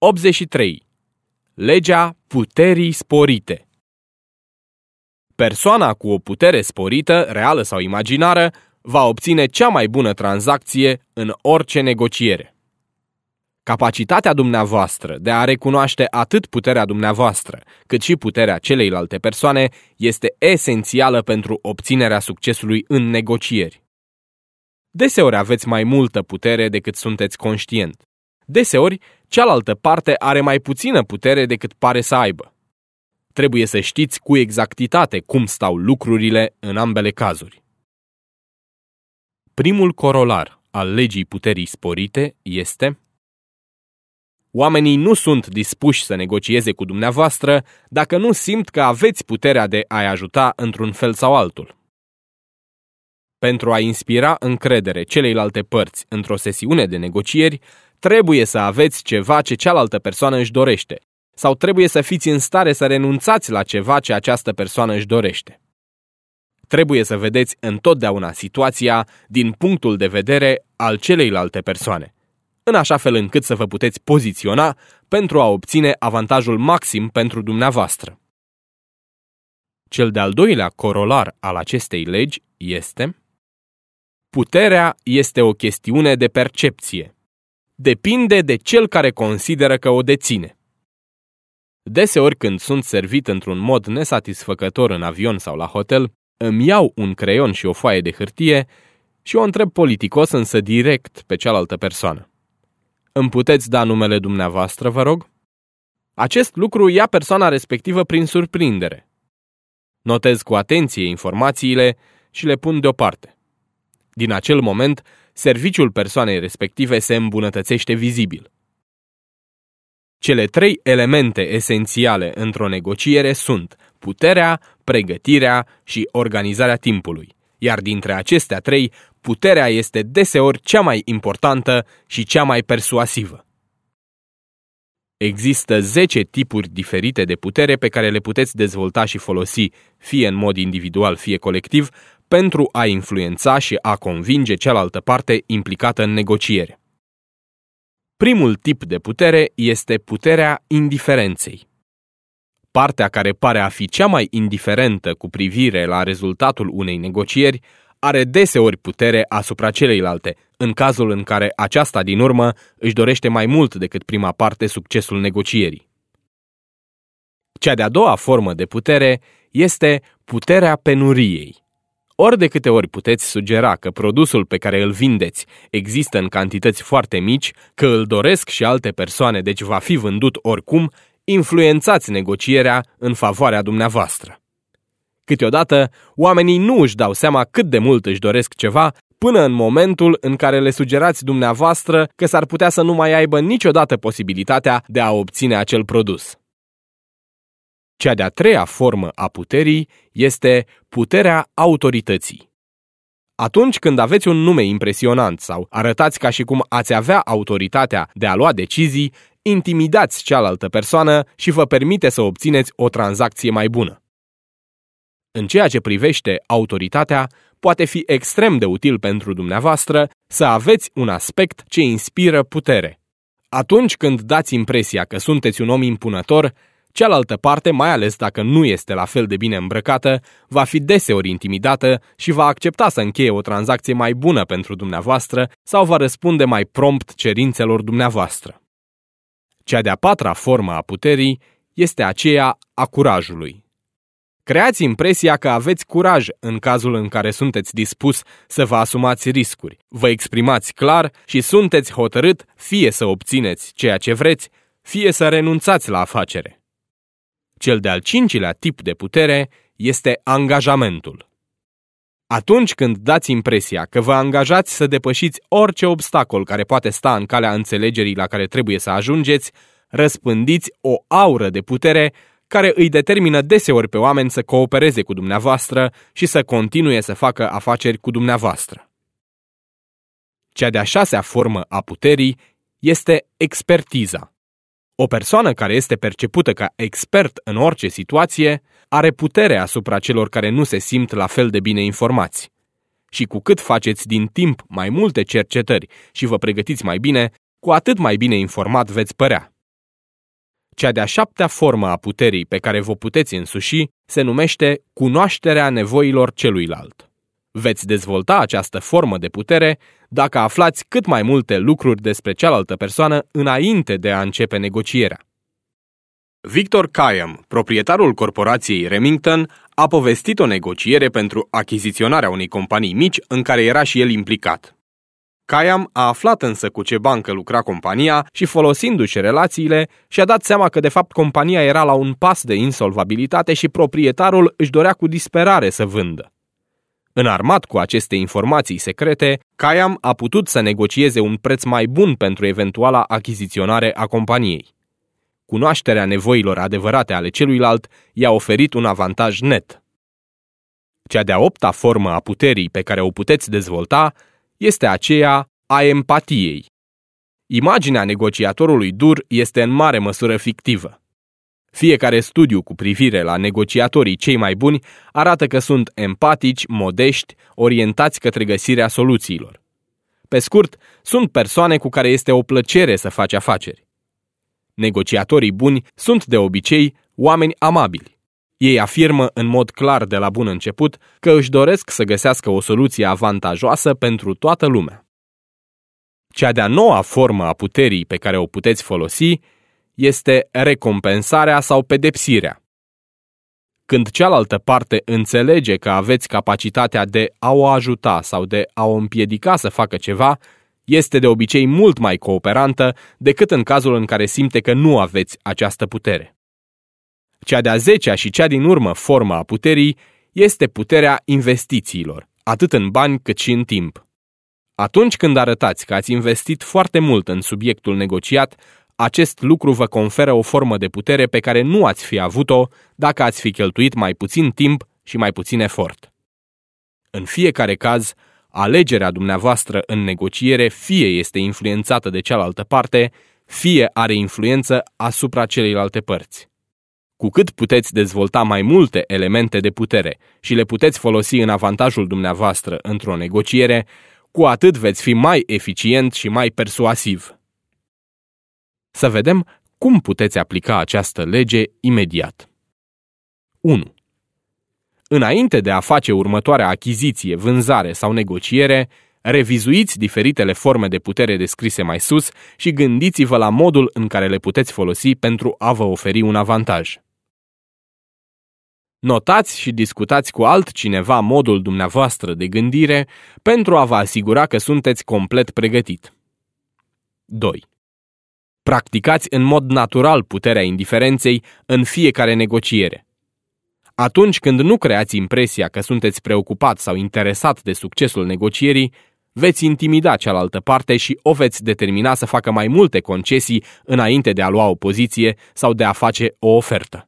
83. Legea puterii sporite Persoana cu o putere sporită, reală sau imaginară, va obține cea mai bună tranzacție în orice negociere. Capacitatea dumneavoastră de a recunoaște atât puterea dumneavoastră, cât și puterea celeilalte persoane este esențială pentru obținerea succesului în negocieri. Deseori aveți mai multă putere decât sunteți conștient. Deseori, cealaltă parte are mai puțină putere decât pare să aibă. Trebuie să știți cu exactitate cum stau lucrurile în ambele cazuri. Primul corolar al legii puterii sporite este Oamenii nu sunt dispuși să negocieze cu dumneavoastră dacă nu simt că aveți puterea de a-i ajuta într-un fel sau altul. Pentru a inspira încredere celeilalte părți într-o sesiune de negocieri, trebuie să aveți ceva ce cealaltă persoană își dorește, sau trebuie să fiți în stare să renunțați la ceva ce această persoană își dorește. Trebuie să vedeți întotdeauna situația din punctul de vedere al celeilalte persoane, în așa fel încât să vă puteți poziționa pentru a obține avantajul maxim pentru dumneavoastră. Cel de-al doilea corolar al acestei legi este Puterea este o chestiune de percepție. Depinde de cel care consideră că o deține. Deseori când sunt servit într-un mod nesatisfăcător în avion sau la hotel, îmi iau un creion și o foaie de hârtie și o întreb politicos însă direct pe cealaltă persoană. Îmi puteți da numele dumneavoastră, vă rog? Acest lucru ia persoana respectivă prin surprindere. Notez cu atenție informațiile și le pun deoparte. Din acel moment, serviciul persoanei respective se îmbunătățește vizibil. Cele trei elemente esențiale într-o negociere sunt puterea, pregătirea și organizarea timpului, iar dintre acestea trei, puterea este deseori cea mai importantă și cea mai persuasivă. Există 10 tipuri diferite de putere pe care le puteți dezvolta și folosi, fie în mod individual, fie colectiv, pentru a influența și a convinge cealaltă parte implicată în negociere. Primul tip de putere este puterea indiferenței. Partea care pare a fi cea mai indiferentă cu privire la rezultatul unei negocieri are deseori putere asupra celeilalte, în cazul în care aceasta din urmă își dorește mai mult decât prima parte succesul negocierii. Cea de-a doua formă de putere este puterea penuriei. Ori de câte ori puteți sugera că produsul pe care îl vindeți există în cantități foarte mici, că îl doresc și alte persoane, deci va fi vândut oricum, influențați negocierea în favoarea dumneavoastră. Câteodată, oamenii nu își dau seama cât de mult își doresc ceva până în momentul în care le sugerați dumneavoastră că s-ar putea să nu mai aibă niciodată posibilitatea de a obține acel produs. Cea de-a treia formă a puterii este puterea autorității. Atunci când aveți un nume impresionant sau arătați ca și cum ați avea autoritatea de a lua decizii, intimidați cealaltă persoană și vă permite să obțineți o tranzacție mai bună. În ceea ce privește autoritatea, poate fi extrem de util pentru dumneavoastră să aveți un aspect ce inspiră putere. Atunci când dați impresia că sunteți un om impunător, Cealaltă parte, mai ales dacă nu este la fel de bine îmbrăcată, va fi deseori intimidată și va accepta să încheie o tranzacție mai bună pentru dumneavoastră sau va răspunde mai prompt cerințelor dumneavoastră. Cea de-a patra formă a puterii este aceea a curajului. Creați impresia că aveți curaj în cazul în care sunteți dispus să vă asumați riscuri, vă exprimați clar și sunteți hotărât fie să obțineți ceea ce vreți, fie să renunțați la afacere. Cel de-al cincilea tip de putere este angajamentul. Atunci când dați impresia că vă angajați să depășiți orice obstacol care poate sta în calea înțelegerii la care trebuie să ajungeți, răspândiți o aură de putere care îi determină deseori pe oameni să coopereze cu dumneavoastră și să continue să facă afaceri cu dumneavoastră. Cea de-a șasea formă a puterii este expertiza. O persoană care este percepută ca expert în orice situație are putere asupra celor care nu se simt la fel de bine informați. Și cu cât faceți din timp mai multe cercetări și vă pregătiți mai bine, cu atât mai bine informat veți părea. Cea de-a șaptea formă a puterii pe care vă puteți însuși se numește cunoașterea nevoilor celuilalt. Veți dezvolta această formă de putere dacă aflați cât mai multe lucruri despre cealaltă persoană înainte de a începe negocierea. Victor Kayam, proprietarul corporației Remington, a povestit o negociere pentru achiziționarea unei companii mici în care era și el implicat. Kayam a aflat însă cu ce bancă lucra compania și folosindu-și relațiile, și-a dat seama că de fapt compania era la un pas de insolvabilitate și proprietarul își dorea cu disperare să vândă. Înarmat cu aceste informații secrete, Kayam a putut să negocieze un preț mai bun pentru eventuala achiziționare a companiei. Cunoașterea nevoilor adevărate ale celuilalt i-a oferit un avantaj net. Cea de-a opta formă a puterii pe care o puteți dezvolta este aceea a empatiei. Imaginea negociatorului dur este în mare măsură fictivă. Fiecare studiu cu privire la negociatorii cei mai buni arată că sunt empatici, modești, orientați către găsirea soluțiilor. Pe scurt, sunt persoane cu care este o plăcere să faci afaceri. Negociatorii buni sunt de obicei oameni amabili. Ei afirmă în mod clar de la bun început că își doresc să găsească o soluție avantajoasă pentru toată lumea. Cea de-a noua formă a puterii pe care o puteți folosi este recompensarea sau pedepsirea. Când cealaltă parte înțelege că aveți capacitatea de a o ajuta sau de a o împiedica să facă ceva, este de obicei mult mai cooperantă decât în cazul în care simte că nu aveți această putere. Cea de-a zecea și cea din urmă formă a puterii este puterea investițiilor, atât în bani cât și în timp. Atunci când arătați că ați investit foarte mult în subiectul negociat, acest lucru vă conferă o formă de putere pe care nu ați fi avut-o dacă ați fi cheltuit mai puțin timp și mai puțin efort. În fiecare caz, alegerea dumneavoastră în negociere fie este influențată de cealaltă parte, fie are influență asupra celeilalte părți. Cu cât puteți dezvolta mai multe elemente de putere și le puteți folosi în avantajul dumneavoastră într-o negociere, cu atât veți fi mai eficient și mai persuasiv. Să vedem cum puteți aplica această lege imediat. 1. Înainte de a face următoarea achiziție, vânzare sau negociere, revizuiți diferitele forme de putere descrise mai sus și gândiți-vă la modul în care le puteți folosi pentru a vă oferi un avantaj. Notați și discutați cu altcineva modul dumneavoastră de gândire pentru a vă asigura că sunteți complet pregătit. 2. Practicați în mod natural puterea indiferenței în fiecare negociere. Atunci când nu creați impresia că sunteți preocupat sau interesat de succesul negocierii, veți intimida cealaltă parte și o veți determina să facă mai multe concesii înainte de a lua o poziție sau de a face o ofertă.